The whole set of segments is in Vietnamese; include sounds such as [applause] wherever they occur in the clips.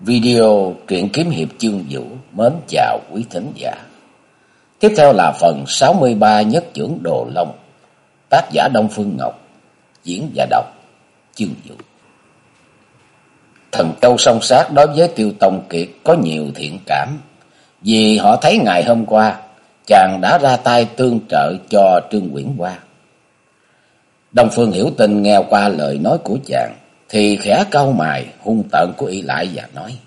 Video truyện kiếm hiệp chương vũ mến chào quý thính giả. Tiếp theo là phần 63 nhất trưởng Đồ Long, tác giả Đông Phương Ngọc, diễn và đọc chương vũ. Thần Châu song sát đối với Tiêu Tông Kiệt có nhiều thiện cảm, vì họ thấy ngày hôm qua chàng đã ra tay tương trợ cho Trương Quyển Hoa. Đông Phương hiểu tình nghe qua lời nói của chàng, thì khẽ cau mày hung tợn của y lại và nói.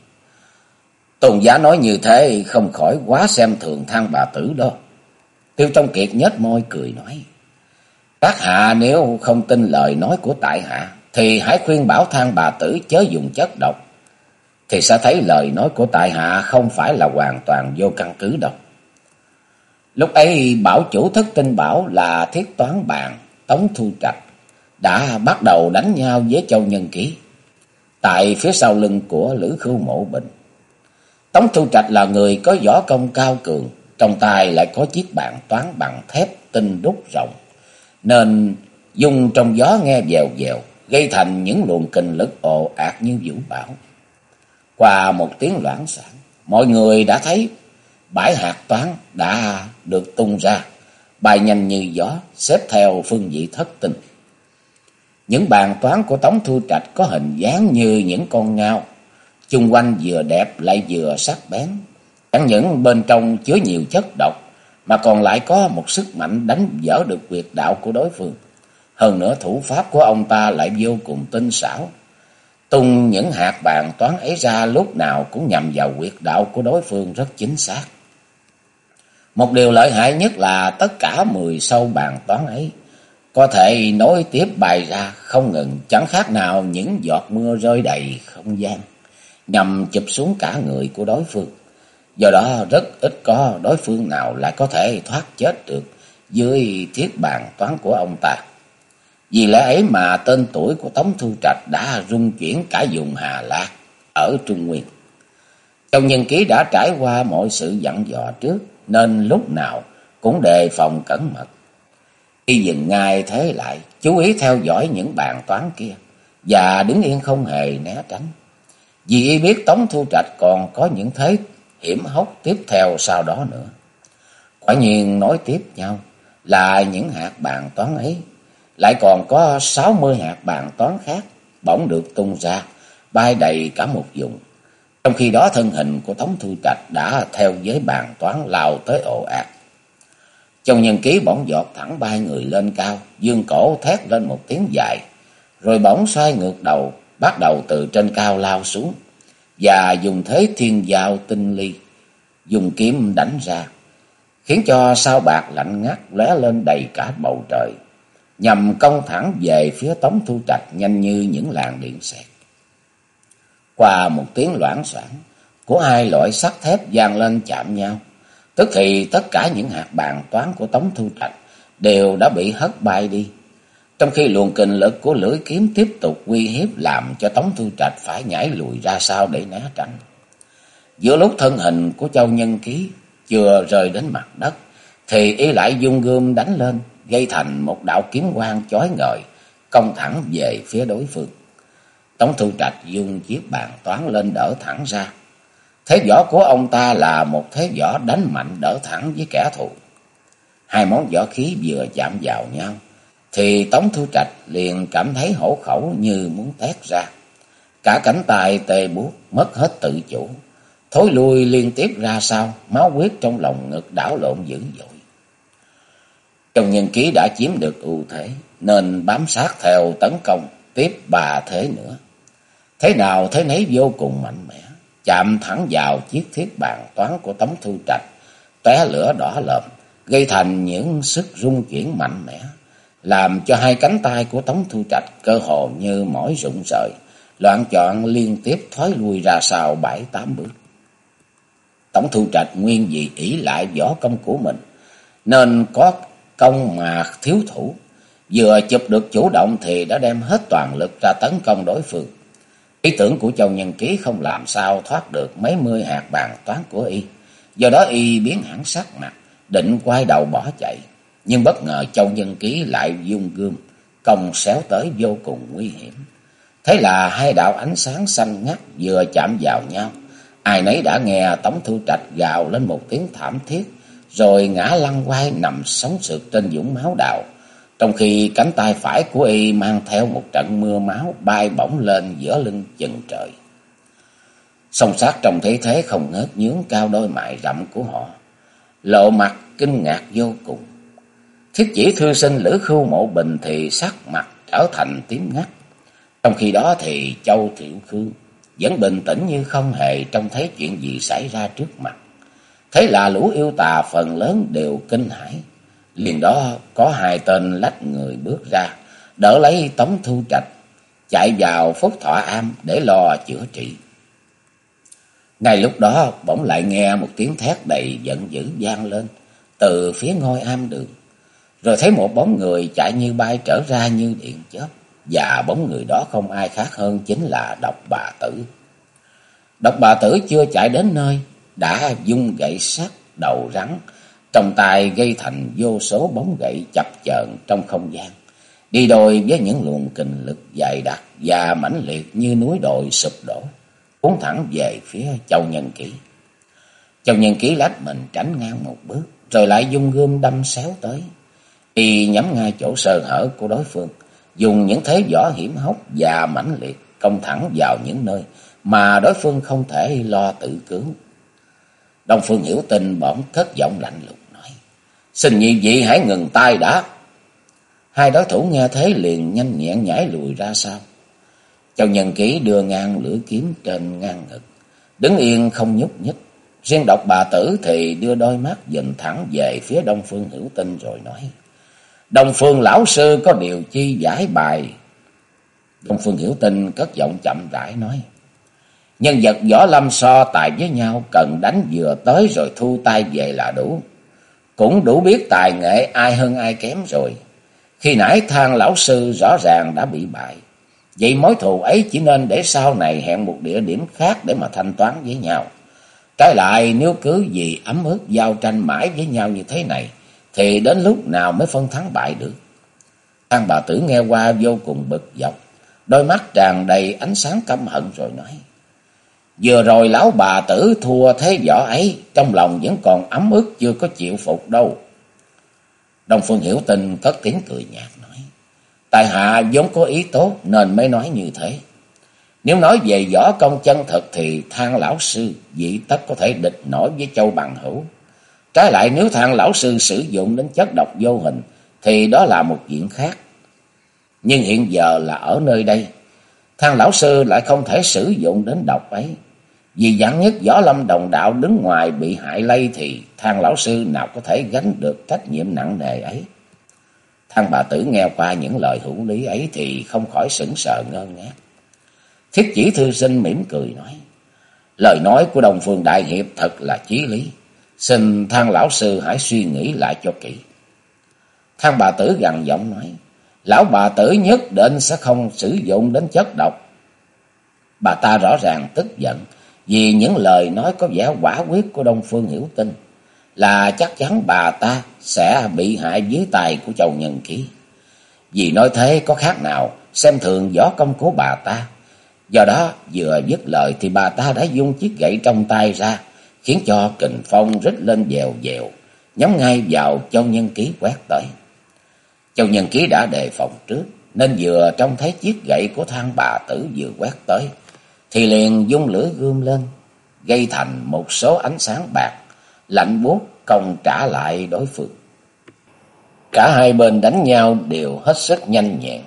Tôn giả nói như thế không khỏi quá xem thường thang bà tử đó. Tiêu Trong Kiệt nhếch môi cười nói. Các hạ nếu không tin lời nói của tại hạ, thì hãy khuyên bảo thang bà tử chớ dùng chất độc. Thì sẽ thấy lời nói của tại hạ không phải là hoàn toàn vô căn cứ đâu. Lúc ấy bảo chủ thất tinh bảo là thiết toán bàn, tống thu trạch đã bắt đầu đánh nhau với Châu Nhân Ký. Tại phía sau lưng của Lữ Khưu Mộ Bình. Tống Thu Trạch là người có võ công cao cường, trong tay lại có chiếc bàn toán bằng thép tinh đúc rộng. Nên dùng trong gió nghe dèo dèo, gây thành những luồng kinh lực ồ ạt như vũ bão. Qua một tiếng loãng sản, mọi người đã thấy bãi hạt toán đã được tung ra, bài nhanh như gió, xếp theo phương vị thất tình những bàn toán của Tống Thu Trạch có hình dáng như những con ngao, chung quanh vừa đẹp lại vừa sắc bén. Chẳng những bên trong chứa nhiều chất độc, mà còn lại có một sức mạnh đánh vỡ được quyệt đạo của đối phương. Hơn nữa thủ pháp của ông ta lại vô cùng tinh xảo. Tung những hạt bàn toán ấy ra lúc nào cũng nhằm vào quyệt đạo của đối phương rất chính xác. Một điều lợi hại nhất là tất cả mười sâu bàn toán ấy có thể nối tiếp bài ra không ngừng, chẳng khác nào những giọt mưa rơi đầy không gian, nhằm chụp xuống cả người của đối phương. Do đó rất ít có đối phương nào lại có thể thoát chết được dưới thiết bàn toán của ông ta. Vì lẽ ấy mà tên tuổi của Tống Thu Trạch đã rung chuyển cả vùng Hà Lạc ở Trung Nguyên. Trong nhân ký đã trải qua mọi sự dặn dò trước, nên lúc nào cũng đề phòng cẩn mật. Y dừng ngay thế lại, chú ý theo dõi những bàn toán kia, và đứng yên không hề né tránh. Vì y biết Tống Thu Trạch còn có những thế hiểm hóc tiếp theo sau đó nữa. Quả nhiên nói tiếp nhau là những hạt bàn toán ấy, lại còn có sáu mươi hạt bàn toán khác bỗng được tung ra, bay đầy cả một vùng. Trong khi đó thân hình của Tống Thu Trạch đã theo với bàn toán lao tới ồ ạt. Trong nhân ký bỗng giọt thẳng ba người lên cao, dương cổ thét lên một tiếng dài, rồi bỗng xoay ngược đầu, bắt đầu từ trên cao lao xuống, và dùng thế thiên giao tinh ly, dùng kiếm đánh ra, khiến cho sao bạc lạnh ngắt lóe lên đầy cả bầu trời, nhằm công thẳng về phía Tống Thu Trạch nhanh như những làn điện xẹt. Qua một tiếng loãng xoảng của hai loại sắt thép giang lên chạm nhau, Tức thì tất cả những hạt bàn toán của Tống Thu Trạch đều đã bị hất bay đi. Trong khi luồng kinh lực của lưỡi kiếm tiếp tục uy hiếp làm cho Tống Thu Trạch phải nhảy lùi ra sau để né tránh. Giữa lúc thân hình của Châu Nhân Ký chưa rời đến mặt đất, thì y lại dung gươm đánh lên, gây thành một đạo kiếm quang chói ngời, công thẳng về phía đối phương. Tống Thu Trạch dùng chiếc bàn toán lên đỡ thẳng ra, Thế võ của ông ta là một thế võ đánh mạnh đỡ thẳng với kẻ thù. Hai món võ khí vừa chạm vào nhau, thì Tống Thu Trạch liền cảm thấy hổ khẩu như muốn tét ra. Cả cánh tay tê buốt, mất hết tự chủ, thối lui liên tiếp ra sau, máu huyết trong lòng ngực đảo lộn dữ dội. Trong nhân ký đã chiếm được ưu thế, nên bám sát theo tấn công, tiếp bà thế nữa. Thế nào thế nấy vô cùng mạnh mẽ chạm thẳng vào chiếc thiết bàn toán của tấm Thu Trạch, té lửa đỏ lợm, gây thành những sức rung chuyển mạnh mẽ, làm cho hai cánh tay của tấm Thu Trạch cơ hồ như mỏi rụng rời, loạn chọn liên tiếp thoái lui ra sau bảy tám bước. Tổng Thu Trạch nguyên vì ỷ lại võ công của mình, nên có công mà thiếu thủ, vừa chụp được chủ động thì đã đem hết toàn lực ra tấn công đối phương. Ý tưởng của Châu Nhân Ký không làm sao thoát được mấy mươi hạt bàn toán của y. Do đó y biến hẳn sắc mặt, định quay đầu bỏ chạy. Nhưng bất ngờ Châu Nhân Ký lại dung gươm, công xéo tới vô cùng nguy hiểm. Thế là hai đạo ánh sáng xanh ngắt vừa chạm vào nhau. Ai nấy đã nghe Tống Thu Trạch gào lên một tiếng thảm thiết, rồi ngã lăn quay nằm sống sượt trên dũng máu đạo. Trong khi cánh tay phải của y mang theo một trận mưa máu bay bổng lên giữa lưng chừng trời. Song sát trong thế thế không ngớt nhướng cao đôi mại rậm của họ. Lộ mặt kinh ngạc vô cùng. Thiết chỉ thư sinh Lữ Khưu Mộ Bình thì sắc mặt trở thành tím ngắt. Trong khi đó thì Châu Thiệu Khương vẫn bình tĩnh như không hề trông thấy chuyện gì xảy ra trước mặt. Thế là lũ yêu tà phần lớn đều kinh hãi. Liền đó có hai tên lách người bước ra, đỡ lấy tống thu trạch, chạy vào phúc thọ am để lo chữa trị. Ngay lúc đó bỗng lại nghe một tiếng thét đầy giận dữ vang lên từ phía ngôi am đường. Rồi thấy một bóng người chạy như bay trở ra như điện chớp. Và bóng người đó không ai khác hơn chính là độc bà tử. Độc bà tử chưa chạy đến nơi, đã dung gậy sắt đầu rắn, trong tay gây thành vô số bóng gậy chập chờn trong không gian. Đi đôi với những luồng kình lực dày đặc và mãnh liệt như núi đồi sụp đổ, cuốn thẳng về phía Châu Nhân kỷ Châu Nhân kỷ lách mình tránh ngang một bước, rồi lại dung gươm đâm xéo tới. Y nhắm ngay chỗ sơ hở của đối phương, dùng những thế võ hiểm hóc và mãnh liệt công thẳng vào những nơi mà đối phương không thể lo tự cứu. Đông Phương hiểu tình bỗng thất giọng lạnh lùng xin nhị vị hãy ngừng tay đã. Hai đối thủ nghe thế liền nhanh nhẹn nhảy lùi ra sau. Châu Nhân Ký đưa ngang lưỡi kiếm trên ngang ngực, đứng yên không nhúc nhích. Riêng độc bà tử thì đưa đôi mắt dần thẳng về phía Đông Phương Hữu Tinh rồi nói. Đông Phương lão sư có điều chi giải bài. Đông Phương Hiểu Tinh cất giọng chậm rãi nói. Nhân vật võ lâm so tài với nhau cần đánh vừa tới rồi thu tay về là đủ. Cũng đủ biết tài nghệ ai hơn ai kém rồi. Khi nãy thang lão sư rõ ràng đã bị bại. Vậy mối thù ấy chỉ nên để sau này hẹn một địa điểm khác để mà thanh toán với nhau. Trái lại nếu cứ vì ấm ức giao tranh mãi với nhau như thế này thì đến lúc nào mới phân thắng bại được. Thang bà tử nghe qua vô cùng bực dọc, đôi mắt tràn đầy ánh sáng căm hận rồi nói. Vừa rồi lão bà tử thua thế võ ấy, trong lòng vẫn còn ấm ức chưa có chịu phục đâu. Đông Phương Hiểu Tình cất tiếng cười nhạt nói. Tài hạ vốn có ý tốt nên mới nói như thế. Nếu nói về võ công chân thật thì thang lão sư dĩ tất có thể địch nổi với châu bằng hữu. Trái lại nếu thang lão sư sử dụng đến chất độc vô hình thì đó là một chuyện khác. Nhưng hiện giờ là ở nơi đây, thang lão sư lại không thể sử dụng đến độc ấy. Vì dặn nhất võ lâm đồng đạo đứng ngoài bị hại lây thì thang lão sư nào có thể gánh được trách nhiệm nặng nề ấy. Thang bà tử nghe qua những lời hữu lý ấy thì không khỏi sững sờ ngơ ngác. Thiết chỉ thư sinh mỉm cười nói. Lời nói của đồng phương đại hiệp thật là chí lý. Xin thang lão sư hãy suy nghĩ lại cho kỹ. Thang bà tử gằn giọng nói. Lão bà tử nhất định sẽ không sử dụng đến chất độc. Bà ta rõ ràng tức giận vì những lời nói có vẻ quả quyết của Đông Phương Hiểu Tinh là chắc chắn bà ta sẽ bị hại dưới tài của chầu nhân ký. Vì nói thế có khác nào xem thường võ công của bà ta. Do đó vừa dứt lời thì bà ta đã dung chiếc gậy trong tay ra khiến cho kình phong rít lên dèo dèo, nhắm ngay vào Châu Nhân Ký quét tới. Châu Nhân Ký đã đề phòng trước, nên vừa trông thấy chiếc gậy của thang bà tử vừa quét tới, thì liền dung lửa gươm lên, gây thành một số ánh sáng bạc, lạnh buốt công trả lại đối phương. Cả hai bên đánh nhau đều hết sức nhanh nhẹn.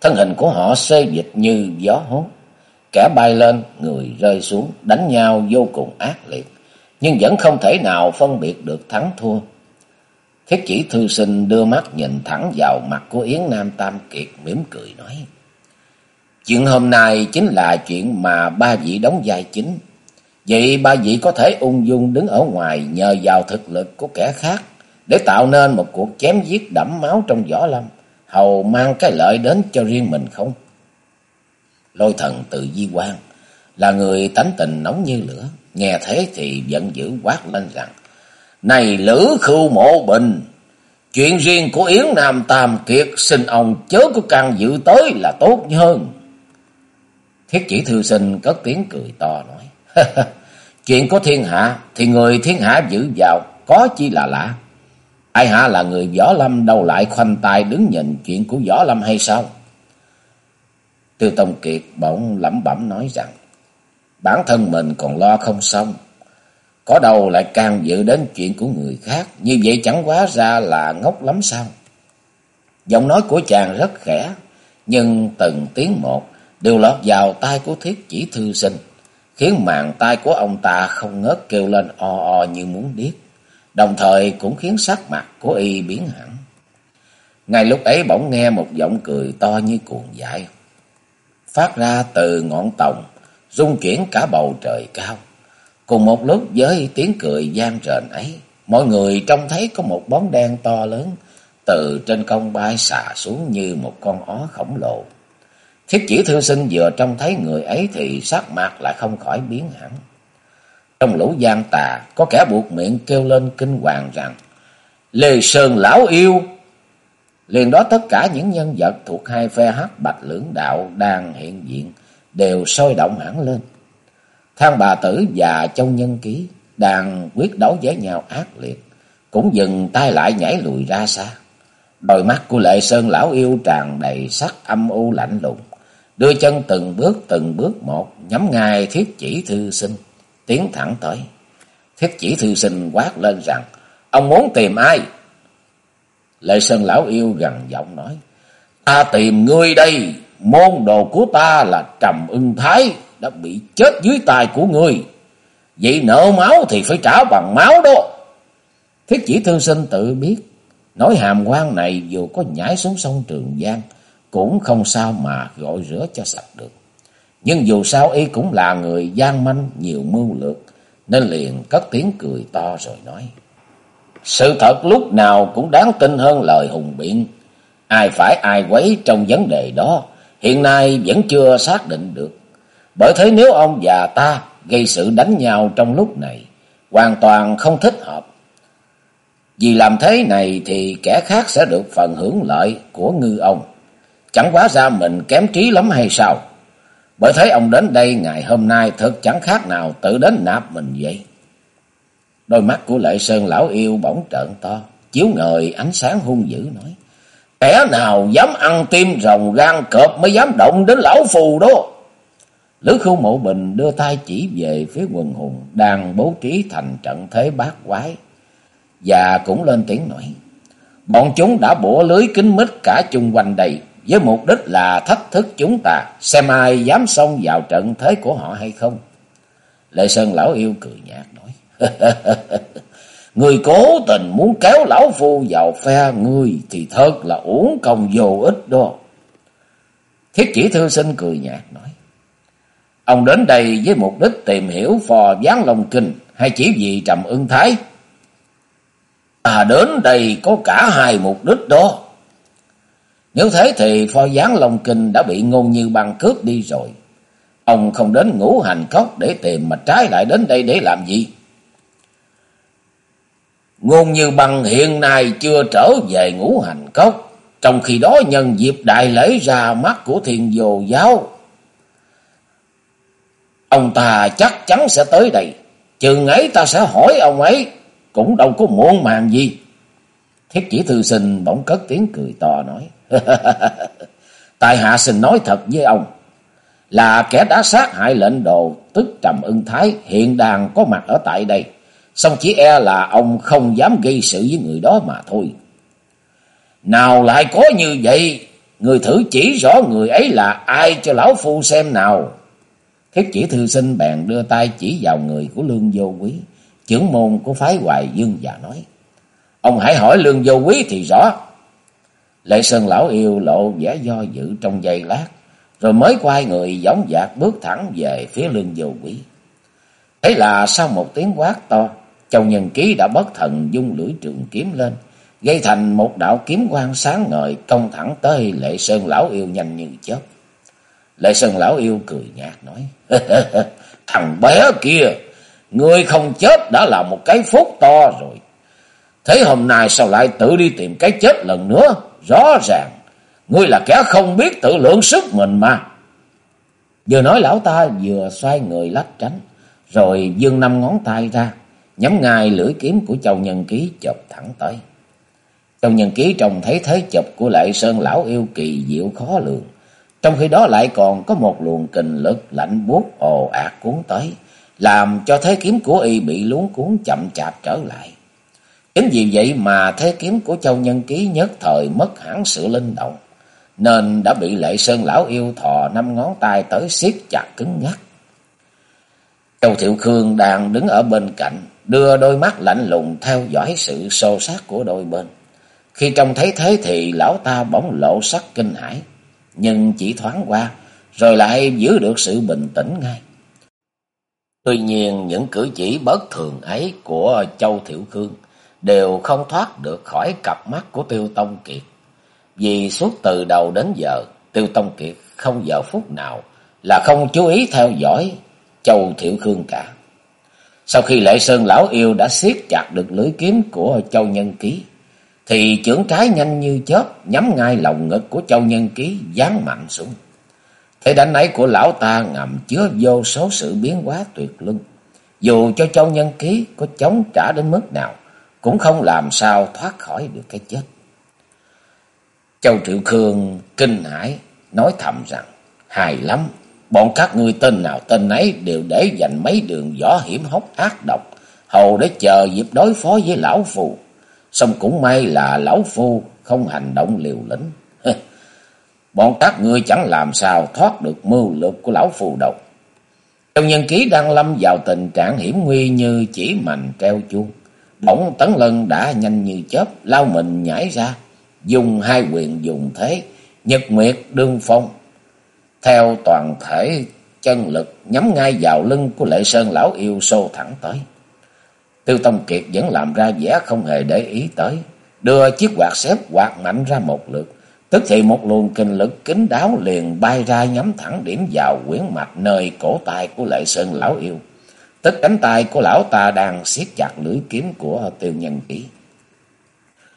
Thân hình của họ xê dịch như gió hốt, Kẻ bay lên, người rơi xuống, đánh nhau vô cùng ác liệt, nhưng vẫn không thể nào phân biệt được thắng thua. Thiết chỉ thư sinh đưa mắt nhìn thẳng vào mặt của Yến Nam Tam Kiệt mỉm cười nói. Chuyện hôm nay chính là chuyện mà ba vị đóng vai chính. Vậy ba vị có thể ung dung đứng ở ngoài nhờ vào thực lực của kẻ khác để tạo nên một cuộc chém giết đẫm máu trong võ lâm, hầu mang cái lợi đến cho riêng mình không? Lôi thần tự di quan là người tánh tình nóng như lửa, nghe thế thì giận dữ quát lên rằng: "Này Lữ Khưu Mộ Bình, chuyện riêng của Yến Nam Tam Kiệt xin ông chớ có can dự tới là tốt hơn." Thiết chỉ thư sinh cất tiếng cười to nói. Chuyện của thiên hạ thì người thiên hạ giữ vào có chi là lạ. Ai hạ là người võ lâm đâu lại khoanh tay đứng nhìn chuyện của võ lâm hay sao? Tiêu Tông Kiệt bỗng lẩm bẩm nói rằng bản thân mình còn lo không xong. Có đâu lại can dự đến chuyện của người khác. Như vậy chẳng quá ra là ngốc lắm sao? Giọng nói của chàng rất khẽ. Nhưng từng tiếng một đều lọt vào tai của thiết chỉ thư sinh. Khiến màn tai của ông ta không ngớt kêu lên o o như muốn điếc. Đồng thời cũng khiến sắc mặt của y biến hẳn. Ngay lúc ấy bỗng nghe một giọng cười to như cuồng dại. Phát ra từ ngọn tòng, rung chuyển cả bầu trời cao. Cùng một lúc với tiếng cười gian rền ấy, mọi người trông thấy có một bóng đen to lớn từ trên công bay xà xuống như một con ó khổng lồ. Thiết chỉ thư sinh vừa trông thấy người ấy thì sắc mặt lại không khỏi biến hẳn. Trong lũ gian tà, có kẻ buộc miệng kêu lên kinh hoàng rằng, Lê Sơn lão yêu! Liền đó tất cả những nhân vật thuộc hai phe hắc bạch lưỡng đạo đang hiện diện, đều sôi động hẳn lên. Thang bà tử và châu nhân ký đang quyết đấu với nhau ác liệt, cũng dừng tay lại nhảy lùi ra xa. Đôi mắt của Lệ Sơn lão yêu tràn đầy sắc âm u lạnh lùng, đưa chân từng bước từng bước một nhắm ngay thiết chỉ thư sinh, tiến thẳng tới. Thiết chỉ thư sinh quát lên rằng, ông muốn tìm ai? Lệ Sơn lão yêu gần giọng nói, ta tìm ngươi đây, môn đồ của ta là Trầm ưng Thái đã bị chết dưới tay của ngươi. Vậy nợ máu thì phải trả bằng máu đó. Thiết chỉ thư sinh tự biết, nói hàm quan này dù có nhảy xuống sông Trường Giang, cũng không sao mà gọi rửa cho sạch được. Nhưng dù sao y cũng là người gian manh nhiều mưu lược, nên liền cất tiếng cười to rồi nói. Sự thật lúc nào cũng đáng tin hơn lời hùng biện. Ai phải ai quấy trong vấn đề đó, hiện nay vẫn chưa xác định được. Bởi thế nếu ông và ta gây sự đánh nhau trong lúc này, hoàn toàn không thích hợp. Vì làm thế này thì kẻ khác sẽ được phần hưởng lợi của ngư ông. Chẳng quá ra mình kém trí lắm hay sao? Bởi thế ông đến đây ngày hôm nay thật chẳng khác nào tự đến nạp mình vậy. Đôi mắt của Lệ Sơn lão yêu bỗng trợn to, chiếu ngời ánh sáng hung dữ nói. Kẻ nào dám ăn tim rồng gan cọp mới dám động đến lão phù đó. Lữ khu mộ bình đưa tay chỉ về phía quần hùng, đang bố trí thành trận thế bát quái. Và cũng lên tiếng nói. Bọn chúng đã bổ lưới kính mít cả chung quanh đây, với mục đích là thách thức chúng ta, xem ai dám xông vào trận thế của họ hay không. Lệ Sơn lão yêu cười nhạt nói. [laughs] Người cố tình muốn kéo lão phu vào phe người thì thật là uổng công vô ích đó. Thiết chỉ thư sinh cười nhạt nói. Ông đến đây với mục đích tìm hiểu phò gián long kinh hay chỉ vì trầm ưng thái? À đến đây có cả hai mục đích đó. Nếu thế thì phò gián long kinh đã bị ngôn như băng cướp đi rồi. Ông không đến ngũ hành cốc để tìm mà trái lại đến đây để làm gì? Ngôn như băng hiện nay chưa trở về ngũ hành cốc. Trong khi đó nhân dịp đại lễ ra mắt của thiền vô giáo. Ông ta chắc chắn sẽ tới đây. Chừng ấy ta sẽ hỏi ông ấy. Cũng đâu có muộn màng gì. Thiết chỉ thư sinh bỗng cất tiếng cười to nói. [laughs] Tại hạ xin nói thật với ông. Là kẻ đã sát hại lệnh đồ tức trầm ưng thái hiện đang có mặt ở tại đây. Xong chỉ e là ông không dám gây sự với người đó mà thôi. Nào lại có như vậy, người thử chỉ rõ người ấy là ai cho lão phu xem nào. Thiết chỉ thư sinh bèn đưa tay chỉ vào người của lương vô quý, trưởng môn của phái hoài dương và nói. Ông hãy hỏi lương vô quý thì rõ. Lệ Sơn lão yêu lộ vẻ do dự trong giây lát, rồi mới quay người giống dạc bước thẳng về phía lương vô quý. Thế là sau một tiếng quát to, Châu Nhân Ký đã bất thần dung lưỡi trường kiếm lên, gây thành một đạo kiếm quang sáng ngời công thẳng tới Lệ Sơn lão yêu nhanh như chớp. Lệ Sơn lão yêu cười nhạt nói: [laughs] "Thằng bé kia, ngươi không chết đã là một cái phúc to rồi. Thế hôm nay sao lại tự đi tìm cái chết lần nữa? Rõ ràng ngươi là kẻ không biết tự lượng sức mình mà." Vừa nói lão ta vừa xoay người lách tránh, rồi dương năm ngón tay ra, nhắm ngay lưỡi kiếm của Châu Nhân Ký chụp thẳng tới. Châu Nhân Ký trông thấy thế chụp của Lệ Sơn lão yêu kỳ diệu khó lường, trong khi đó lại còn có một luồng kình lực lạnh buốt ồ ạt cuốn tới, làm cho thế kiếm của y bị luống cuốn chậm chạp trở lại. Chính vì vậy mà thế kiếm của Châu Nhân Ký nhất thời mất hẳn sự linh động, nên đã bị Lệ Sơn lão yêu thò năm ngón tay tới siết chặt cứng ngắc. Châu Thiệu Khương đang đứng ở bên cạnh, đưa đôi mắt lạnh lùng theo dõi sự sâu sát của đôi bên. Khi trông thấy thế thì lão ta bỗng lộ sắc kinh hãi, nhưng chỉ thoáng qua, rồi lại giữ được sự bình tĩnh ngay. Tuy nhiên những cử chỉ bất thường ấy của Châu Thiệu Khương đều không thoát được khỏi cặp mắt của Tiêu Tông Kiệt. Vì suốt từ đầu đến giờ, Tiêu Tông Kiệt không giờ phút nào là không chú ý theo dõi Châu Thiệu Khương cả. Sau khi Lệ Sơn Lão Yêu đã siết chặt được lưỡi kiếm của Châu Nhân Ký, thì chưởng trái nhanh như chớp nhắm ngay lòng ngực của Châu Nhân Ký giáng mạnh xuống. Thế đánh ấy của lão ta ngầm chứa vô số sự biến hóa tuyệt luân. Dù cho Châu Nhân Ký có chống trả đến mức nào, cũng không làm sao thoát khỏi được cái chết. Châu Triệu Khương kinh hãi nói thầm rằng, hài lắm, bọn các ngươi tên nào tên ấy đều để dành mấy đường võ hiểm hóc ác độc, hầu để chờ dịp đối phó với lão phù. Xong cũng may là lão phu không hành động liều lĩnh. [laughs] Bọn các ngươi chẳng làm sao thoát được mưu lược của lão phù đâu. Trong nhân ký đang lâm vào tình trạng hiểm nguy như chỉ mành treo chuông. Bỗng tấn lân đã nhanh như chớp, lao mình nhảy ra, dùng hai quyền dùng thế, nhật nguyệt đương phong. Theo toàn thể chân lực nhắm ngay vào lưng của lệ sơn lão yêu xô thẳng tới. Tiêu Tông Kiệt vẫn làm ra vẻ không hề để ý tới, đưa chiếc quạt xếp quạt mạnh ra một lượt. Tức thì một luồng kinh lực kính đáo liền bay ra nhắm thẳng điểm vào quyển mạch nơi cổ tay của Lệ Sơn lão yêu. Tức cánh tay của lão ta đang siết chặt lưỡi kiếm của tiêu nhân kỹ.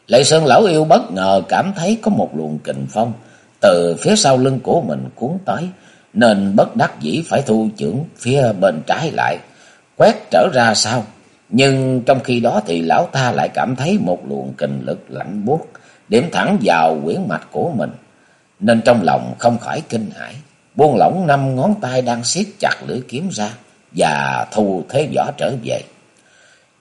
Lệ Sơn lão yêu bất ngờ cảm thấy có một luồng kình phong từ phía sau lưng của mình cuốn tới, nên bất đắc dĩ phải thu trưởng phía bên trái lại, quét trở ra sau. Nhưng trong khi đó thì lão ta lại cảm thấy một luồng kình lực lạnh buốt điểm thẳng vào quyển mạch của mình, nên trong lòng không khỏi kinh hãi, buông lỏng năm ngón tay đang siết chặt lưỡi kiếm ra và thu thế võ trở về.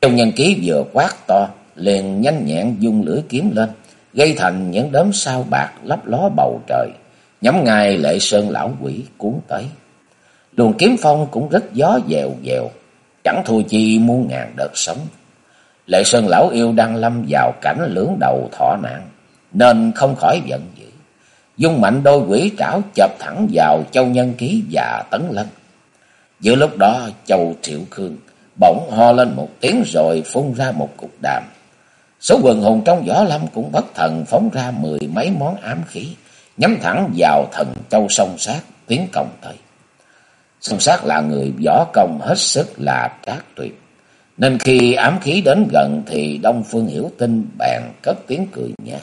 Trong nhân ký vừa quát to, liền nhanh nhẹn dung lưỡi kiếm lên, gây thành những đốm sao bạc lấp ló bầu trời, nhắm ngay lệ sơn lão quỷ cuốn tới. Luồng kiếm phong cũng rất gió dèo dèo, chẳng thua chi muôn ngàn đợt sống. Lệ sơn lão yêu đang lâm vào cảnh lưỡng đầu thọ nạn, nên không khỏi giận dữ. Dung mạnh đôi quỷ trảo chập thẳng vào châu nhân ký và tấn lân. Giữa lúc đó châu triệu khương bỗng ho lên một tiếng rồi phun ra một cục đàm. Số quần hùng trong võ lâm cũng bất thần phóng ra mười mấy món ám khí, nhắm thẳng vào thần châu sông sát, tiến công tới. Song sát là người võ công hết sức là trác tuyệt. Nên khi ám khí đến gần thì Đông Phương Hiểu Tinh bèn cất tiếng cười nhạt.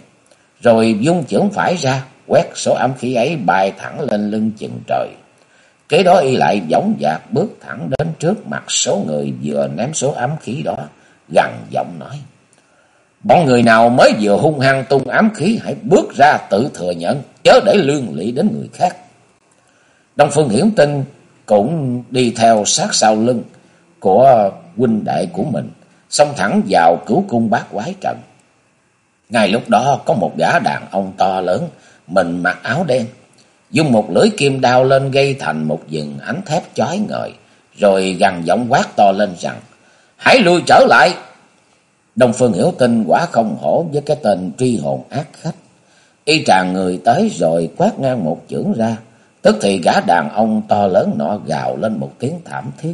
Rồi dung chưởng phải ra, quét số ám khí ấy bay thẳng lên lưng chừng trời. Kế đó y lại giống dạc bước thẳng đến trước mặt số người vừa ném số ám khí đó, gằn giọng nói. Bọn người nào mới vừa hung hăng tung ám khí hãy bước ra tự thừa nhận, chớ để lương lị đến người khác. Đông Phương Hiển Tinh cũng đi theo sát sau lưng của huynh đệ của mình, xông thẳng vào cứu cung bát quái trận. Ngay lúc đó có một gã đàn ông to lớn, mình mặc áo đen, dùng một lưỡi kim đao lên gây thành một dừng ánh thép chói ngời, rồi gằn giọng quát to lên rằng, hãy lui trở lại. Đông Phương Hiểu tin quả không hổ với cái tên truy hồn ác khách. Y tràn người tới rồi quát ngang một chưởng ra, tức thì gã đàn ông to lớn nọ gào lên một tiếng thảm thiết.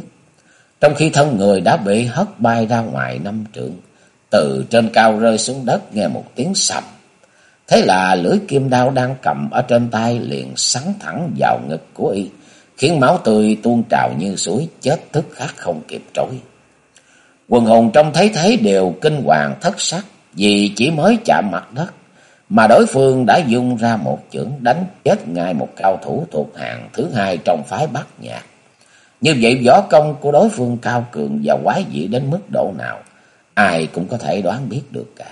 Trong khi thân người đã bị hất bay ra ngoài năm trượng, từ trên cao rơi xuống đất nghe một tiếng sầm. Thế là lưỡi kim đao đang cầm ở trên tay liền sắn thẳng vào ngực của y, khiến máu tươi tuôn trào như suối, chết tức khắc không kịp trỗi. Quần hồn trong thấy thế đều kinh hoàng thất sắc, vì chỉ mới chạm mặt đất, mà đối phương đã dùng ra một chưởng đánh chết ngay một cao thủ thuộc hàng thứ hai trong phái Bắc Nhạc. Như vậy võ công của đối phương cao cường và quái dị đến mức độ nào, ai cũng có thể đoán biết được cả.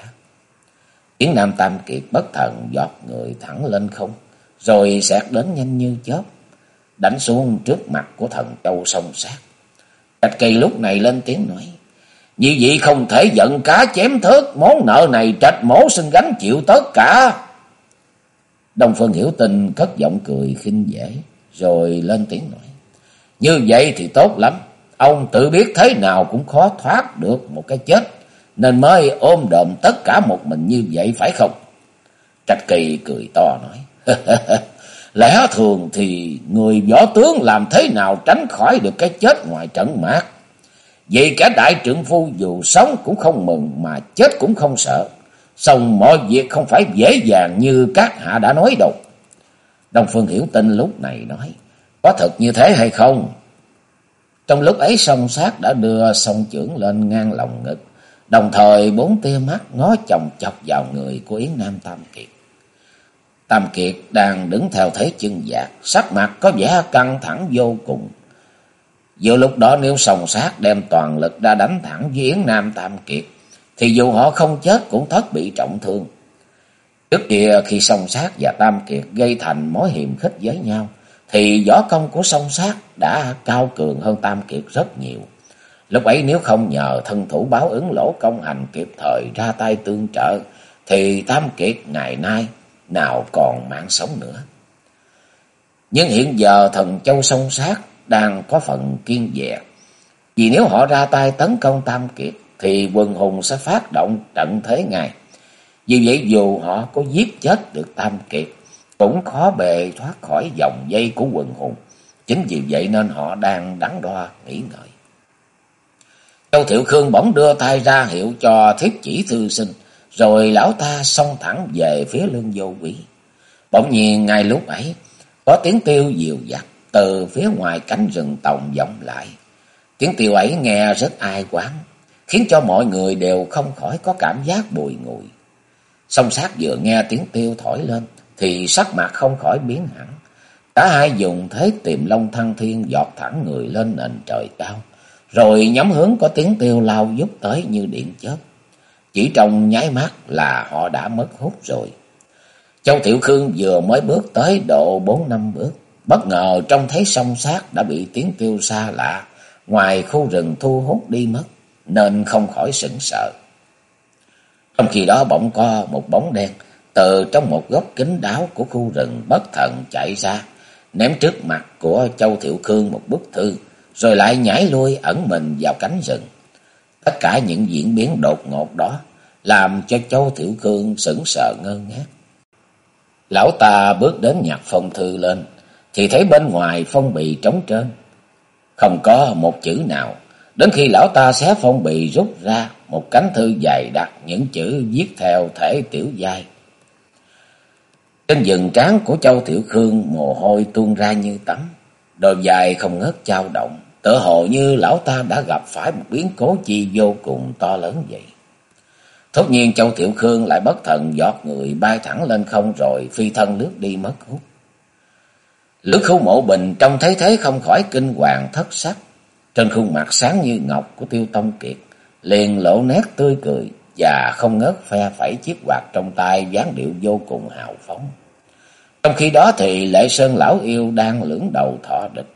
Yến Nam Tam Kiệt bất thần giọt người thẳng lên không, rồi xẹt đến nhanh như chớp, đánh xuống trước mặt của thần châu sông sát. Trạch kỳ lúc này lên tiếng nói, như vậy không thể giận cá chém thớt, món nợ này trạch mổ xin gánh chịu tất cả. Đông Phương Hiểu Tình cất giọng cười khinh dễ, rồi lên tiếng nói, như vậy thì tốt lắm, ông tự biết thế nào cũng khó thoát được một cái chết, nên mới ôm đồm tất cả một mình như vậy phải không? Trạch Kỳ cười to nói, [laughs] lẽ thường thì người võ tướng làm thế nào tránh khỏi được cái chết ngoài trận mạc? Vì cả đại trưởng phu dù sống cũng không mừng mà chết cũng không sợ. Xong mọi việc không phải dễ dàng như các hạ đã nói đâu. Đông Phương Hiểu Tinh lúc này nói, có thật như thế hay không? Trong lúc ấy song sát đã đưa song trưởng lên ngang lòng ngực, đồng thời bốn tia mắt ngó chồng chọc vào người của Yến Nam Tam Kiệt. Tam Kiệt đang đứng theo thế chân giạc, sắc mặt có vẻ căng thẳng vô cùng. Giữa lúc đó nếu sòng sát đem toàn lực ra đánh thẳng với Yến Nam Tam Kiệt, thì dù họ không chết cũng thất bị trọng thương. Trước kia khi song sát và Tam Kiệt gây thành mối hiểm khích với nhau, thì võ công của song sát đã cao cường hơn Tam Kiệt rất nhiều. Lúc ấy nếu không nhờ thân thủ báo ứng lỗ công hành kịp thời ra tay tương trợ, thì Tam Kiệt ngày nay nào còn mạng sống nữa. Nhưng hiện giờ thần châu song sát đang có phần kiên dè. Vì nếu họ ra tay tấn công Tam Kiệt thì quần hùng sẽ phát động trận thế ngay. Vì vậy dù họ có giết chết được Tam Kiệt cũng khó bề thoát khỏi dòng dây của quần hùng. Chính vì vậy nên họ đang đắn đo nghĩ ngợi. Châu Thiệu Khương bỗng đưa tay ra hiệu cho thiết chỉ thư sinh, rồi lão ta xông thẳng về phía lương vô quỷ. Bỗng nhiên ngay lúc ấy, có tiếng tiêu dịu dặt từ phía ngoài cánh rừng tòng vọng lại. Tiếng tiêu ấy nghe rất ai quán, khiến cho mọi người đều không khỏi có cảm giác bùi ngùi. Song sát vừa nghe tiếng tiêu thổi lên, thì sắc mặt không khỏi biến hẳn. Cả hai dùng thế tìm long thăng thiên giọt thẳng người lên nền trời cao, rồi nhắm hướng có tiếng tiêu lao giúp tới như điện chớp. Chỉ trong nháy mắt là họ đã mất hút rồi. Châu Tiểu Khương vừa mới bước tới độ bốn năm bước, Bất ngờ trông thấy song sát đã bị tiếng kêu xa lạ, ngoài khu rừng thu hút đi mất, nên không khỏi sững sợ. Trong khi đó bỗng co một bóng đen, từ trong một góc kín đáo của khu rừng bất thần chạy ra, ném trước mặt của Châu Thiệu Khương một bức thư, rồi lại nhảy lui ẩn mình vào cánh rừng. Tất cả những diễn biến đột ngột đó làm cho Châu Thiệu Khương sững sờ ngơ ngác. Lão ta bước đến nhặt phong thư lên, thì thấy bên ngoài phong bì trống trơn. Không có một chữ nào. Đến khi lão ta xé phong bì rút ra, một cánh thư dài đặt những chữ viết theo thể tiểu giai. Trên rừng trán của Châu Tiểu Khương, mồ hôi tuôn ra như tắm. Đôi dài không ngớt trao động. tựa hồ như lão ta đã gặp phải một biến cố chi vô cùng to lớn vậy. Thốt nhiên Châu Tiểu Khương lại bất thần giọt người bay thẳng lên không rồi phi thân lướt đi mất hút. Lữ khâu mộ bình trong thấy thế không khỏi kinh hoàng thất sắc. Trên khuôn mặt sáng như ngọc của tiêu tông kiệt, liền lộ nét tươi cười và không ngớt phe phẩy chiếc quạt trong tay dáng điệu vô cùng hào phóng. Trong khi đó thì Lệ Sơn lão yêu đang lưỡng đầu thọ địch.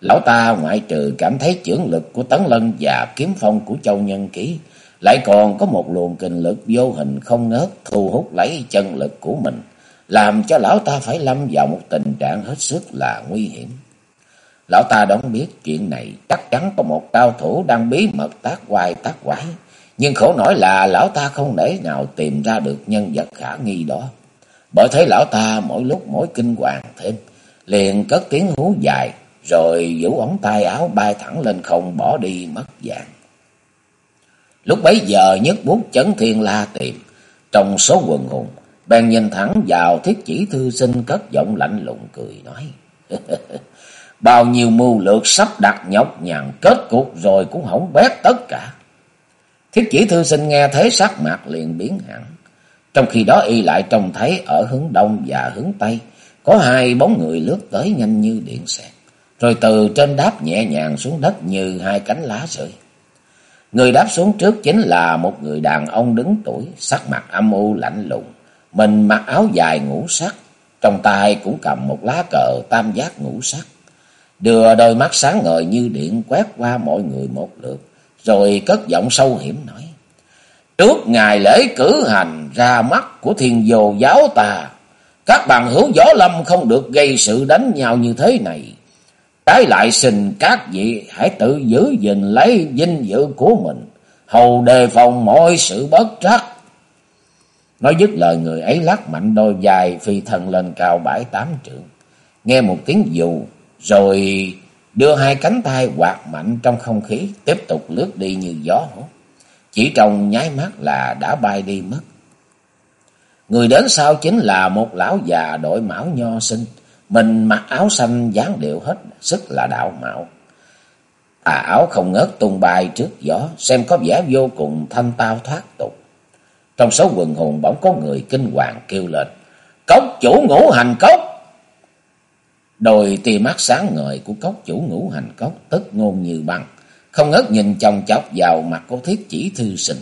Lão ta ngoại trừ cảm thấy chưởng lực của Tấn Lân và kiếm phong của Châu Nhân Ký, lại còn có một luồng kinh lực vô hình không ngớt thu hút lấy chân lực của mình làm cho lão ta phải lâm vào một tình trạng hết sức là nguy hiểm. Lão ta đón biết chuyện này chắc chắn có một cao thủ đang bí mật tác hoài tác quái, nhưng khổ nổi là lão ta không để nào tìm ra được nhân vật khả nghi đó. Bởi thế lão ta mỗi lúc mỗi kinh hoàng thêm, liền cất tiếng hú dài, rồi vũ ống tay áo bay thẳng lên không bỏ đi mất dạng. Lúc bấy giờ nhất bút chấn thiên la tìm, trong số quần hùng, bèn nhìn thẳng vào thiết chỉ thư sinh cất giọng lạnh lùng cười nói. [laughs] Bao nhiêu mưu lược sắp đặt nhọc nhằn kết cục rồi cũng hỏng bét tất cả. Thiết chỉ thư sinh nghe thế sắc mặt liền biến hẳn. Trong khi đó y lại trông thấy ở hướng đông và hướng tây có hai bóng người lướt tới nhanh như điện xẹt, rồi từ trên đáp nhẹ nhàng xuống đất như hai cánh lá rơi. Người đáp xuống trước chính là một người đàn ông đứng tuổi, sắc mặt âm u lạnh lùng, mình mặc áo dài ngũ sắc, trong tay cũng cầm một lá cờ tam giác ngũ sắc. Đưa đôi mắt sáng ngời như điện quét qua mọi người một lượt, rồi cất giọng sâu hiểm nói. Trước ngày lễ cử hành ra mắt của thiên vô giáo ta, các bạn hữu võ lâm không được gây sự đánh nhau như thế này. Trái lại xin các vị hãy tự giữ gìn lấy dinh dự của mình, hầu đề phòng mọi sự bất trắc. Nói dứt lời người ấy lắc mạnh đôi dài phi thân lên cao bãi tám trượng. Nghe một tiếng dù, rồi đưa hai cánh tay quạt mạnh trong không khí, tiếp tục lướt đi như gió hốt. Chỉ trong nháy mắt là đã bay đi mất. Người đến sau chính là một lão già đội mão nho sinh, mình mặc áo xanh dáng điệu hết sức là đạo mạo. Tà áo không ngớt tung bay trước gió, xem có vẻ vô cùng thanh tao thoát tục. Trong số quần hồn bỗng có người kinh hoàng kêu lên, Cốc chủ ngũ hành cốc! Đôi tia mắt sáng ngời của cốc chủ ngũ hành cốc tức ngôn như băng, không ngớt nhìn chồng chọc vào mặt của thiết chỉ thư sinh.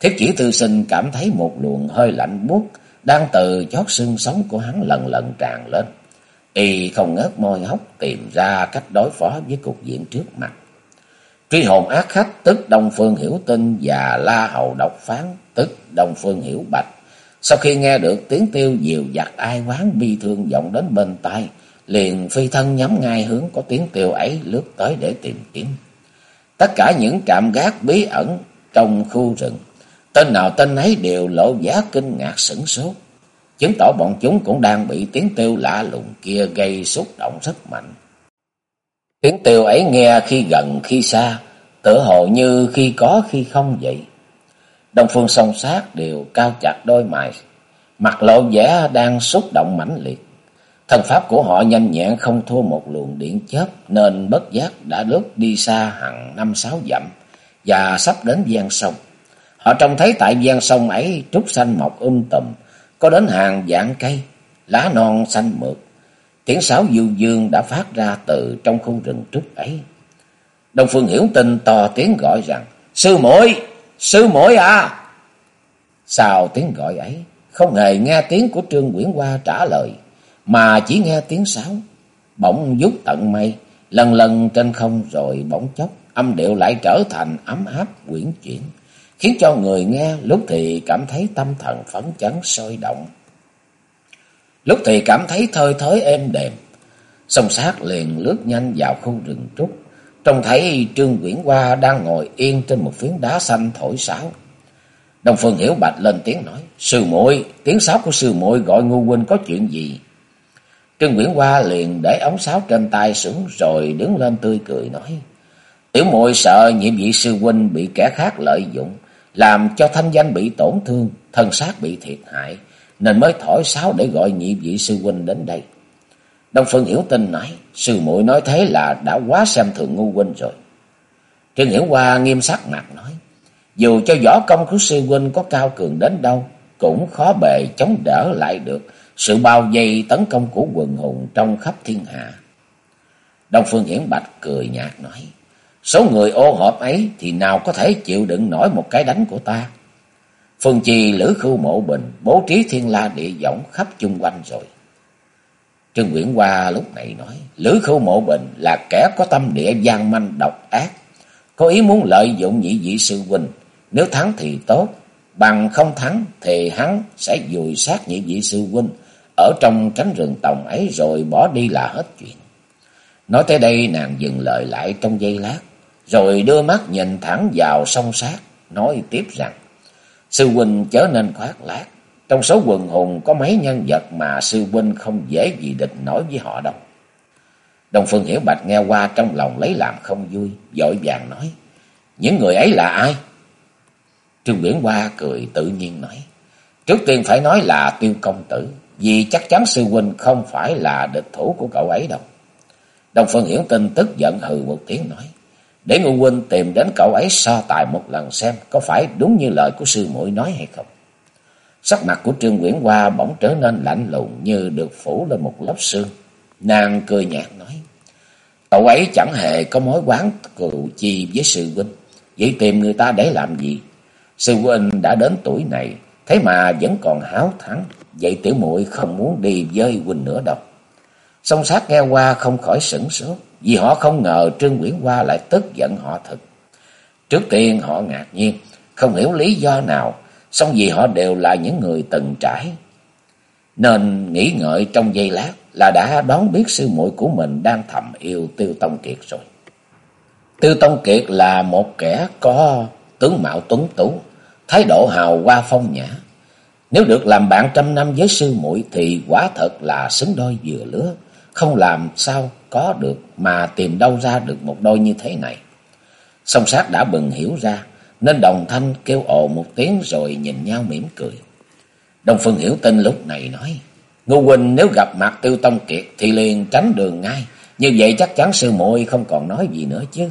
Thiết chỉ thư sinh cảm thấy một luồng hơi lạnh buốt đang từ chót xương sống của hắn lần lần tràn lên. Y không ngớt môi hốc tìm ra cách đối phó với cục diện trước mặt. Truy hồn ác khách tức Đông Phương Hiểu Tinh và La Hầu Độc Phán tức Đông Phương Hiểu Bạch. Sau khi nghe được tiếng tiêu dịu dặt ai quán bi thương vọng đến bên tai, liền phi thân nhắm ngay hướng có tiếng tiêu ấy lướt tới để tìm kiếm. Tất cả những trạm gác bí ẩn trong khu rừng, tên nào tên ấy đều lộ giá kinh ngạc sửng sốt chứng tỏ bọn chúng cũng đang bị tiếng tiêu lạ lùng kia gây xúc động rất mạnh. Tiếng tiêu ấy nghe khi gần khi xa, tựa hồ như khi có khi không vậy. Đông phương song sát đều cao chặt đôi mày, mặt lộ vẻ đang xúc động mãnh liệt. Thần pháp của họ nhanh nhẹn không thua một luồng điện chớp nên bất giác đã lướt đi xa hẳn năm sáu dặm và sắp đến gian sông. Họ trông thấy tại gian sông ấy trúc xanh mọc um tùm, có đến hàng dạng cây, lá non xanh mượt. Tiếng sáo du dương đã phát ra từ trong khu rừng trúc ấy. Đông Phương Hiểu Tinh to tiếng gọi rằng, Sư muội Sư muội à! Sau tiếng gọi ấy, không hề nghe tiếng của Trương quyển Hoa trả lời, mà chỉ nghe tiếng sáo. Bỗng vút tận mây, lần lần trên không rồi bỗng chốc, âm điệu lại trở thành ấm áp quyển chuyển khiến cho người nghe lúc thì cảm thấy tâm thần phấn chấn sôi động. Lúc thì cảm thấy thơi thới êm đềm, song sát liền lướt nhanh vào khu rừng trúc, trông thấy Trương Quyển Hoa đang ngồi yên trên một phiến đá xanh thổi sáo. Đồng Phương Hiểu Bạch lên tiếng nói, Sư muội tiếng sáo của sư muội gọi ngu huynh có chuyện gì? Trương quyển Hoa liền để ống sáo trên tay xuống rồi đứng lên tươi cười nói, Tiểu muội sợ nhiệm vị sư huynh bị kẻ khác lợi dụng, làm cho thanh danh bị tổn thương, thân xác bị thiệt hại, nên mới thổi sáo để gọi nhị vị sư huynh đến đây. Đông Phương Hiểu Tinh nói, sư muội nói thế là đã quá xem thường ngu huynh rồi. Trương Hiểu Hoa nghiêm sắc mặt nói, dù cho võ công của sư huynh có cao cường đến đâu, cũng khó bề chống đỡ lại được sự bao vây tấn công của quần hùng trong khắp thiên hạ. Đông Phương Hiển Bạch cười nhạt nói, Số người ô hợp ấy thì nào có thể chịu đựng nổi một cái đánh của ta. Phương trì lữ khu mộ bình bố trí thiên la địa võng khắp chung quanh rồi. Trương Nguyễn Hoa lúc này nói, Lữ Khưu Mộ Bình là kẻ có tâm địa gian manh độc ác, có ý muốn lợi dụng nhị vị sư huynh, nếu thắng thì tốt, bằng không thắng thì hắn sẽ dùi sát nhị vị sư huynh ở trong cánh rừng tòng ấy rồi bỏ đi là hết chuyện. Nói tới đây nàng dừng lời lại trong giây lát, rồi đưa mắt nhìn thẳng vào song sát, nói tiếp rằng, Sư huynh chớ nên khoác lác, trong số quần hùng có mấy nhân vật mà sư huynh không dễ gì địch nổi với họ đâu. Đồng Phương Hiểu Bạch nghe qua trong lòng lấy làm không vui, dội vàng nói, những người ấy là ai? Trương Biển Hoa cười tự nhiên nói, trước tiên phải nói là tiêu công tử, vì chắc chắn sư huynh không phải là địch thủ của cậu ấy đâu. Đồng Phương Hiểu tin tức giận hừ một tiếng nói, để ngụ Huynh tìm đến cậu ấy so tài một lần xem có phải đúng như lời của sư muội nói hay không. Sắc mặt của Trương Nguyễn Hoa bỗng trở nên lạnh lùng như được phủ lên một lớp sương. Nàng cười nhạt nói. Cậu ấy chẳng hề có mối quán cựu chi với sư huynh. Vậy tìm người ta để làm gì? Sư huynh đã đến tuổi này, thế mà vẫn còn háo thắng. Vậy tiểu muội không muốn đi với huynh nữa đâu. Song sát nghe qua không khỏi sửng sốt. Vì họ không ngờ Trương Nguyễn Hoa lại tức giận họ thật. Trước tiên họ ngạc nhiên, không hiểu lý do nào. Song vì họ đều là những người từng trải. Nên nghĩ ngợi trong giây lát là đã đoán biết sư muội của mình đang thầm yêu Tiêu Tông Kiệt rồi. Tiêu Tông Kiệt là một kẻ có tướng mạo tuấn tú, thái độ hào hoa phong nhã. Nếu được làm bạn trăm năm với sư muội thì quả thật là xứng đôi vừa lứa, không làm sao có được mà tìm đâu ra được một đôi như thế này. Song sát đã bừng hiểu ra, nên đồng thanh kêu ồ một tiếng rồi nhìn nhau mỉm cười. Đông Phương Hiểu Tinh lúc này nói, Ngô Quỳnh nếu gặp mặt Tiêu Tông Kiệt thì liền tránh đường ngay, như vậy chắc chắn sư muội không còn nói gì nữa chứ.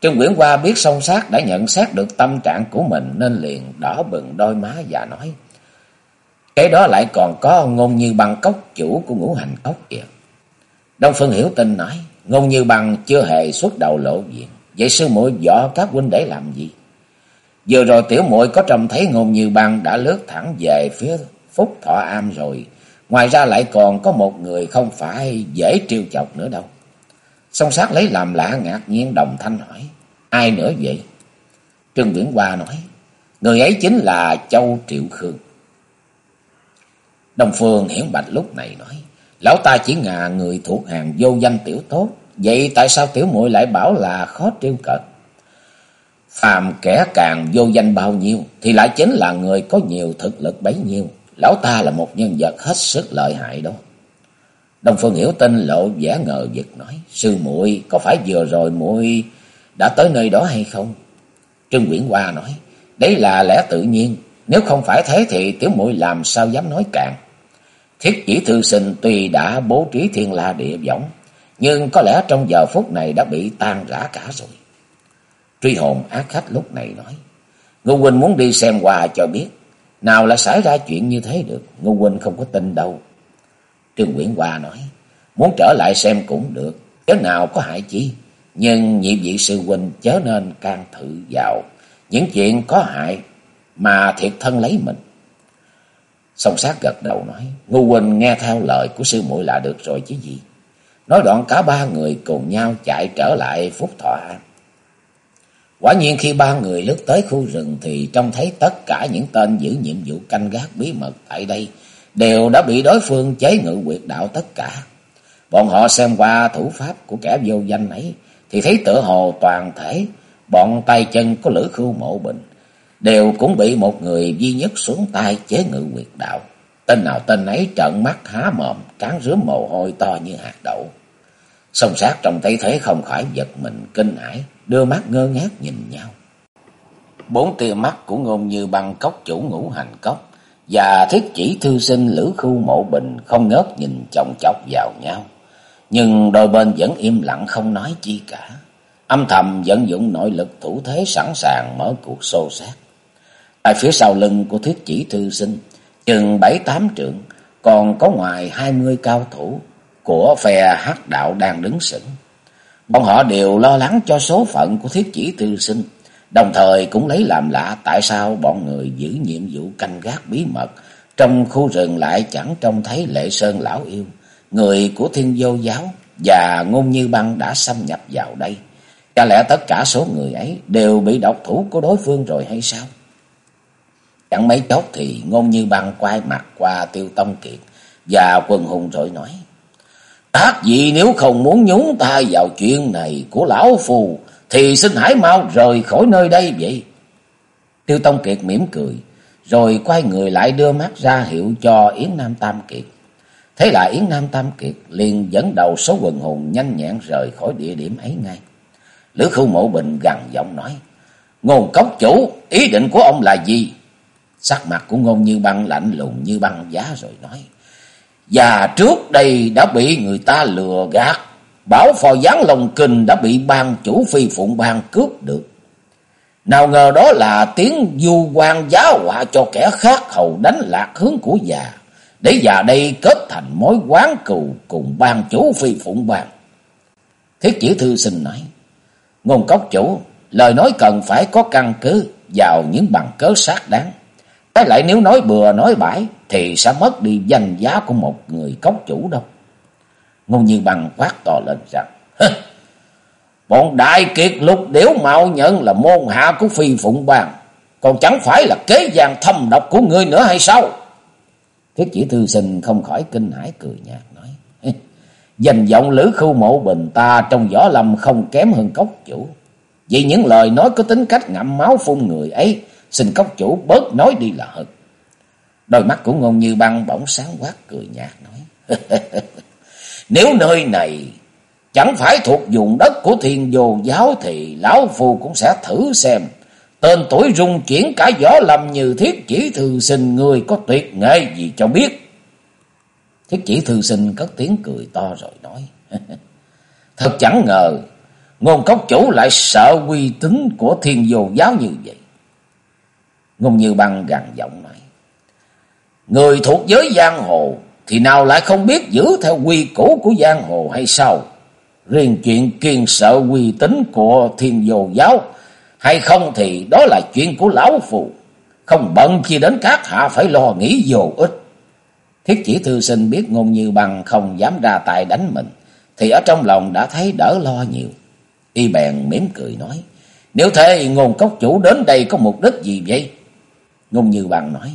Trương Nguyễn Hoa biết song sát đã nhận xét được tâm trạng của mình nên liền đỏ bừng đôi má và nói. Cái đó lại còn có ngôn như bằng cốc chủ của ngũ hành cốc kìa. Đông Phương Hiểu Tinh nói, ngôn như bằng chưa hề xuất đầu lộ diện. Vậy sư muội dọ các huynh để làm gì? Vừa rồi tiểu muội có trông thấy ngôn như băng đã lướt thẳng về phía Phúc Thọ Am rồi. Ngoài ra lại còn có một người không phải dễ trêu chọc nữa đâu. Song sát lấy làm lạ ngạc nhiên đồng thanh hỏi. Ai nữa vậy? Trương Viễn Hoa nói. Người ấy chính là Châu Triệu Khương. Đồng Phương Hiển Bạch lúc này nói. Lão ta chỉ ngà người thuộc hàng vô danh tiểu tốt. Vậy tại sao tiểu muội lại bảo là khó trêu cợt? Phàm kẻ càng vô danh bao nhiêu thì lại chính là người có nhiều thực lực bấy nhiêu. Lão ta là một nhân vật hết sức lợi hại đó. Đông Phương Hiểu Tinh lộ vẻ ngờ vực nói, sư muội có phải vừa rồi muội đã tới nơi đó hay không? Trương Quyển Hoa nói, đấy là lẽ tự nhiên, nếu không phải thế thì tiểu muội làm sao dám nói cạn. Thiết chỉ thư sinh tuy đã bố trí thiên la địa võng, nhưng có lẽ trong giờ phút này đã bị tan rã cả rồi. Truy hồn ác khách lúc này nói, Ngô Huynh muốn đi xem qua cho biết, nào là xảy ra chuyện như thế được, Ngô Huynh không có tin đâu. Trương Quyển Hoa nói, muốn trở lại xem cũng được, chớ nào có hại chi, nhưng nhị vị sư huynh chớ nên can thử vào những chuyện có hại mà thiệt thân lấy mình. Song sát gật đầu nói, Ngô Huynh nghe theo lời của sư muội là được rồi chứ gì. Nói đoạn cả ba người cùng nhau chạy trở lại Phúc Thọ Quả nhiên khi ba người lướt tới khu rừng thì trông thấy tất cả những tên giữ nhiệm vụ canh gác bí mật tại đây đều đã bị đối phương chế ngự quyệt đạo tất cả. Bọn họ xem qua thủ pháp của kẻ vô danh ấy thì thấy tựa hồ toàn thể, bọn tay chân có lữ khưu mộ bình đều cũng bị một người duy nhất xuống tay chế ngự quyệt đạo. Tên nào tên ấy trợn mắt há mồm, cán rướm mồ hôi to như hạt đậu. Song sát trông thấy thế không khỏi giật mình kinh hãi, đưa mắt ngơ ngác nhìn nhau. Bốn tia mắt của ngôn như băng cốc chủ ngũ hành cốc và thiết chỉ thư sinh lữ khu mộ bình không ngớt nhìn chồng chọc vào nhau. Nhưng đôi bên vẫn im lặng không nói chi cả. Âm thầm vận dụng nội lực thủ thế sẵn sàng mở cuộc xô sát. Tại phía sau lưng của thiết chỉ thư sinh, chừng bảy tám trượng, còn có ngoài hai mươi cao thủ của phe hắc đạo đang đứng sững. Bọn họ đều lo lắng cho số phận của thiết chỉ tư sinh, đồng thời cũng lấy làm lạ tại sao bọn người giữ nhiệm vụ canh gác bí mật trong khu rừng lại chẳng trông thấy lệ sơn lão yêu, người của thiên vô giáo và ngôn như băng đã xâm nhập vào đây. Chả lẽ tất cả số người ấy đều bị độc thủ của đối phương rồi hay sao? Chẳng mấy chốc thì ngôn như băng quay mặt qua tiêu tông kiệt và quần hùng rồi nói. Các vị nếu không muốn nhúng tay vào chuyện này của lão phù thì xin hãy mau rời khỏi nơi đây vậy. Tiêu Tông Kiệt mỉm cười, rồi quay người lại đưa mắt ra hiệu cho Yến Nam Tam Kiệt. Thế là Yến Nam Tam Kiệt liền dẫn đầu số quần hùng nhanh nhẹn rời khỏi địa điểm ấy ngay. Lữ Khu Mộ Bình gằn giọng nói, Ngôn cốc chủ, ý định của ông là gì? Sắc mặt của ngôn như băng lạnh lùng như băng giá rồi nói, và trước đây đã bị người ta lừa gạt. Bảo phò gián lồng kinh đã bị ban chủ phi phụng ban cướp được. Nào ngờ đó là tiếng du quan giá họa cho kẻ khác hầu đánh lạc hướng của già. Để già đây kết thành mối quán cừu cùng ban chủ phi phụng ban. Thiết chỉ thư sinh nói. Ngôn cốc chủ, lời nói cần phải có căn cứ vào những bằng cớ xác đáng. Cái lại nếu nói bừa nói bãi thì sẽ mất đi danh giá của một người cốc chủ đâu. Ngôn Như Bằng quát to lên rằng, Bọn đại kiệt lục điểu mạo nhận là môn hạ của phi phụng bàn, còn chẳng phải là kế gian thâm độc của ngươi nữa hay sao? Thiết chỉ thư sinh không khỏi kinh hãi cười nhạt nói, Dành giọng lữ khu mộ bình ta trong võ lâm không kém hơn cốc chủ. Vì những lời nói có tính cách ngậm máu phun người ấy, xin cốc chủ bớt nói đi là hơn. Đôi mắt của ngôn như băng bỗng sáng quát cười nhạt nói. [laughs] Nếu nơi này chẳng phải thuộc vùng đất của thiên vô giáo thì lão phù cũng sẽ thử xem. Tên tuổi rung chuyển cả gió lâm như thiết chỉ thư sinh người có tuyệt nghệ gì cho biết. Thiết chỉ thư sinh cất tiếng cười to rồi nói. [laughs] Thật chẳng ngờ, ngôn cốc chủ lại sợ uy tín của thiên vô giáo như vậy. Ngôn như băng gằn giọng nói. Người thuộc giới giang hồ thì nào lại không biết giữ theo quy củ của giang hồ hay sao? Riêng chuyện kiên sợ uy tín của thiên vô giáo hay không thì đó là chuyện của lão phù. Không bận chi đến các hạ phải lo nghĩ vô ích. Thiết chỉ thư sinh biết ngôn như bằng không dám ra tay đánh mình. Thì ở trong lòng đã thấy đỡ lo nhiều. Y bèn mỉm cười nói. Nếu thế, ngôn cốc chủ đến đây có mục đích gì vậy? Ngôn như bằng nói.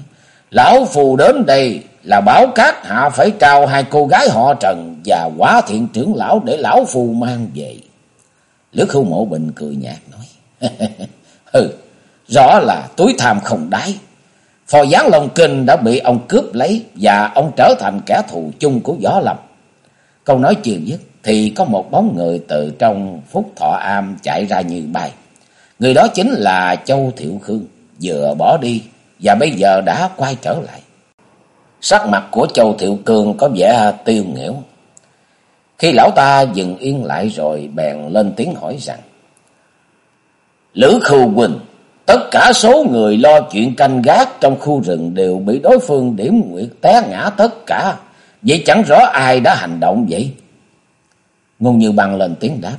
Lão phù đến đây là báo các hạ phải trao hai cô gái họ Trần và quá thiện trưởng lão để lão phù mang về. Lữ khu mộ bình cười nhạt nói. Hừ, [laughs] rõ là túi tham không đáy. Phò gián Long Kinh đã bị ông cướp lấy và ông trở thành kẻ thù chung của Võ Lâm. Câu nói chưa dứt thì có một bóng người từ trong phúc thọ am chạy ra như bay. Người đó chính là Châu Thiệu Khương, vừa bỏ đi và bây giờ đã quay trở lại. Sắc mặt của Châu Thiệu Cương có vẻ tiêu nghỉu. Khi lão ta dừng yên lại rồi bèn lên tiếng hỏi rằng. Lữ Khu Quỳnh, tất cả số người lo chuyện canh gác trong khu rừng đều bị đối phương điểm nguyệt té ngã tất cả. Vậy chẳng rõ ai đã hành động vậy? Ngôn Như Băng lên tiếng đáp.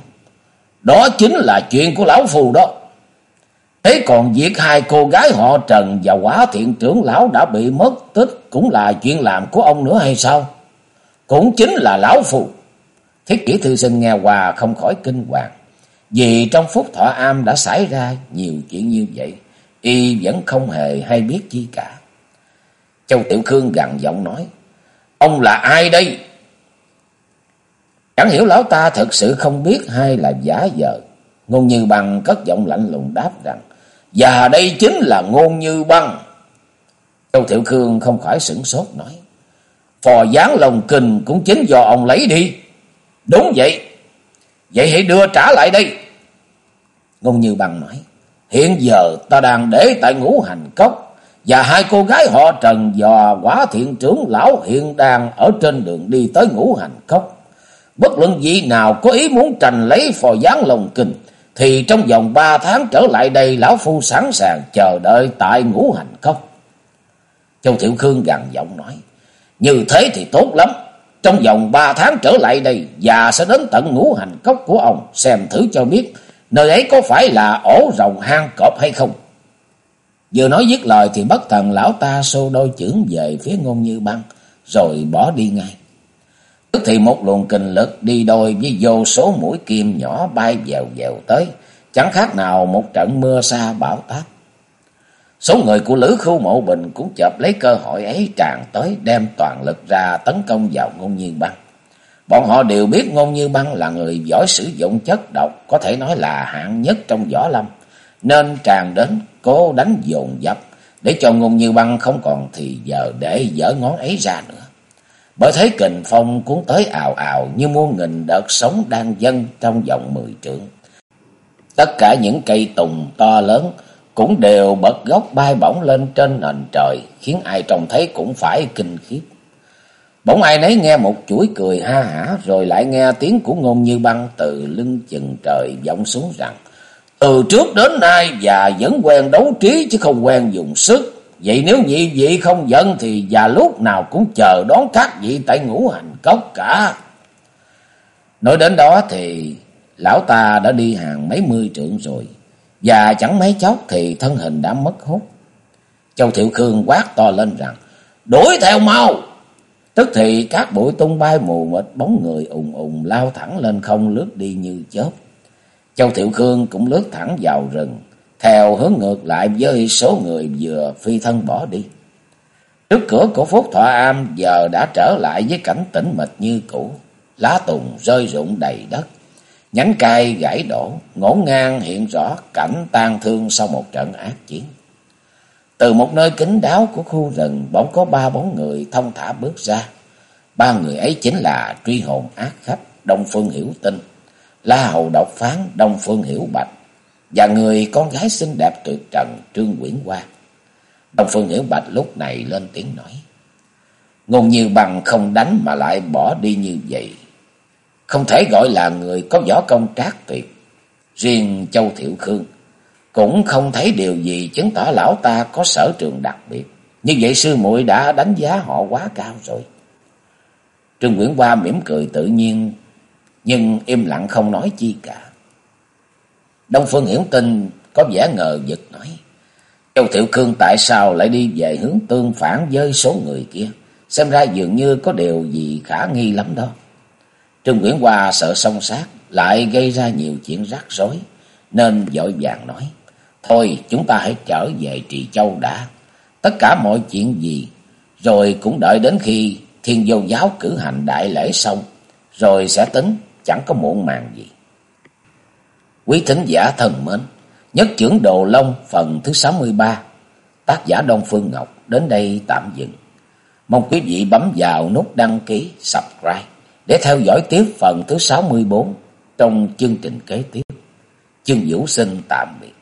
Đó chính là chuyện của lão phù đó. Thế còn việc hai cô gái họ Trần và quả thiện trưởng lão đã bị mất tích cũng là chuyện làm của ông nữa hay sao? Cũng chính là lão phù. Thiết kỷ thư sinh nghe hòa không khỏi kinh hoàng. Vì trong phút thọ am đã xảy ra nhiều chuyện như vậy. Y vẫn không hề hay biết chi cả. Châu Tiểu Khương gằn giọng nói. Ông là ai đây? Chẳng hiểu lão ta thật sự không biết hay là giả vờ. Ngôn Như Bằng cất giọng lạnh lùng đáp rằng. Và đây chính là ngôn như băng. Châu Thiệu Khương không khỏi sửng sốt nói. Phò gián lòng kinh cũng chính do ông lấy đi. Đúng vậy. Vậy hãy đưa trả lại đây. Ngôn như băng nói. Hiện giờ ta đang để tại ngũ hành cốc. Và hai cô gái họ Trần dò quả thiện trưởng lão hiện đang ở trên đường đi tới ngũ hành cốc. Bất luận gì nào có ý muốn tranh lấy phò gián lòng kinh thì trong vòng ba tháng trở lại đây lão phu sẵn sàng chờ đợi tại ngũ hành cốc. Châu Thiệu Khương gằn giọng nói, như thế thì tốt lắm. Trong vòng ba tháng trở lại đây, già sẽ đến tận ngũ hành cốc của ông, xem thử cho biết, nơi ấy có phải là ổ rồng hang cọp hay không. Vừa nói dứt lời thì bất thần lão ta xô đôi chưởng về phía ngôn như băng, rồi bỏ đi ngay. Tức thì một luồng kinh lực đi đôi với vô số mũi kim nhỏ bay dèo dèo tới, chẳng khác nào một trận mưa sa bão táp. Số người của Lữ Khu Mộ Bình cũng chợp lấy cơ hội ấy tràn tới đem toàn lực ra tấn công vào Ngôn Như Băng. Bọn họ đều biết Ngôn Như Băng là người giỏi sử dụng chất độc, có thể nói là hạng nhất trong võ lâm, nên tràn đến cố đánh dồn dập để cho Ngôn Như Băng không còn thì giờ để dở ngón ấy ra nữa. Bởi thấy kình phong cuốn tới ào ào như muôn nghìn đợt sóng đang dâng trong vòng mười trượng. Tất cả những cây tùng to lớn cũng đều bật gốc bay bổng lên trên nền trời, khiến ai trông thấy cũng phải kinh khiếp. Bỗng ai nấy nghe một chuỗi cười ha hả, rồi lại nghe tiếng của ngôn như băng từ lưng chừng trời vọng xuống rằng, Từ trước đến nay già vẫn quen đấu trí chứ không quen dùng sức. Vậy nếu nhị vị không giận thì già lúc nào cũng chờ đón các vị tại ngũ hành cốc cả. Nói đến đó thì lão ta đã đi hàng mấy mươi trượng rồi. Và chẳng mấy chốc thì thân hình đã mất hút. Châu Thiệu Khương quát to lên rằng, đuổi theo mau! Tức thì các bụi tung bay mù mịt bóng người ùng ùng lao thẳng lên không lướt đi như chớp. Châu Thiệu Khương cũng lướt thẳng vào rừng, theo hướng ngược lại với số người vừa phi thân bỏ đi. Trước cửa của Phúc Thọ Am giờ đã trở lại với cảnh tĩnh mịch như cũ, lá tùng rơi rụng đầy đất. Nhánh cây gãy đổ, ngổn ngang hiện rõ cảnh tan thương sau một trận ác chiến. Từ một nơi kín đáo của khu rừng bỗng có ba bóng người thông thả bước ra. Ba người ấy chính là truy hồn ác khách Đông Phương Hiểu Tinh, La Hầu Độc Phán Đông Phương Hiểu Bạch và người con gái xinh đẹp tuyệt trần Trương Quyển Hoa. đồng Phương Hiểu Bạch lúc này lên tiếng nói. Ngôn như bằng không đánh mà lại bỏ đi như vậy. Không thể gọi là người có võ công trác tuyệt. Riêng Châu Thiệu Khương cũng không thấy điều gì chứng tỏ lão ta có sở trường đặc biệt. Như vậy sư muội đã đánh giá họ quá cao rồi. Trương Nguyễn Hoa mỉm cười tự nhiên, nhưng im lặng không nói chi cả. Đông Phương Hiển Kinh có vẻ ngờ giật nói. Châu Thiệu Cương tại sao lại đi về hướng tương phản với số người kia? Xem ra dường như có điều gì khả nghi lắm đó. Trương Nguyễn Hoa sợ song sát, lại gây ra nhiều chuyện rắc rối, nên vội vàng nói. Thôi chúng ta hãy trở về Trì Châu đã. Tất cả mọi chuyện gì, rồi cũng đợi đến khi thiên vô giáo cử hành đại lễ xong, rồi sẽ tính, chẳng có muộn màng gì. Quý thính giả thần mến, nhất trưởng Đồ Long phần thứ 63, tác giả Đông Phương Ngọc đến đây tạm dừng. Mong quý vị bấm vào nút đăng ký, subscribe để theo dõi tiếp phần thứ 64 trong chương trình kế tiếp. Chương Vũ sinh tạm biệt.